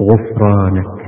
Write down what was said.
غفرانك.